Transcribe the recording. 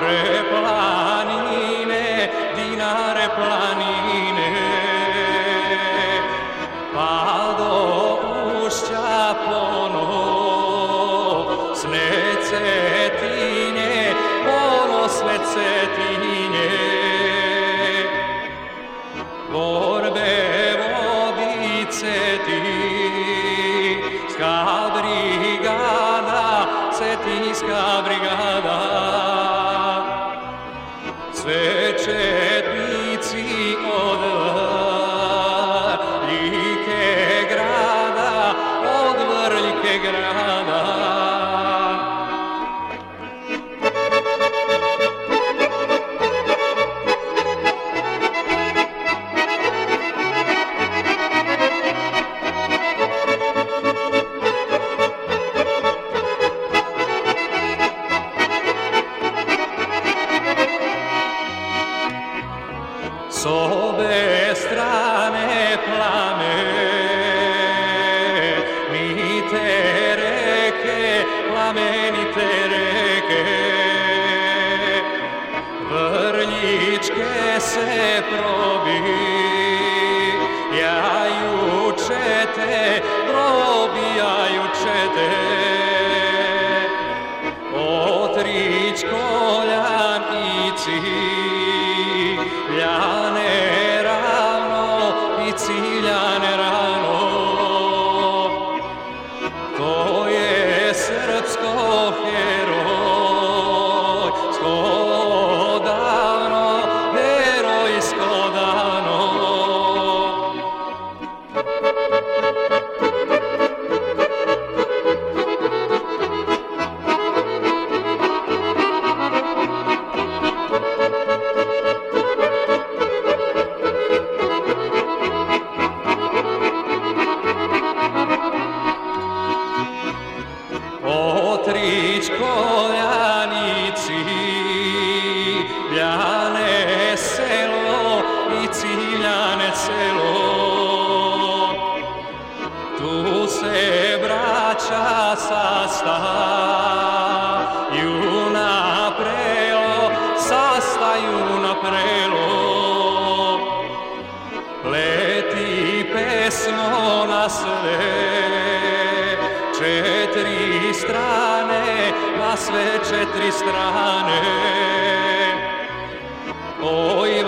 mare planine, dinare planine. Pado ušća pono, snecetine, pono snecetine. Vorbe vodice ti, skadrigada, cetinska brigada. alegrar. Plamenite reke, vrljičke se probijaju te, probijaju te. Otrić koljanici, ljane Otrić koljanici, ljane selo i ciljane selo. Tu se braća sastaju na prelo, sastaju na prelo. Leti pesmo na sve četiri sve četiri strane. Oj,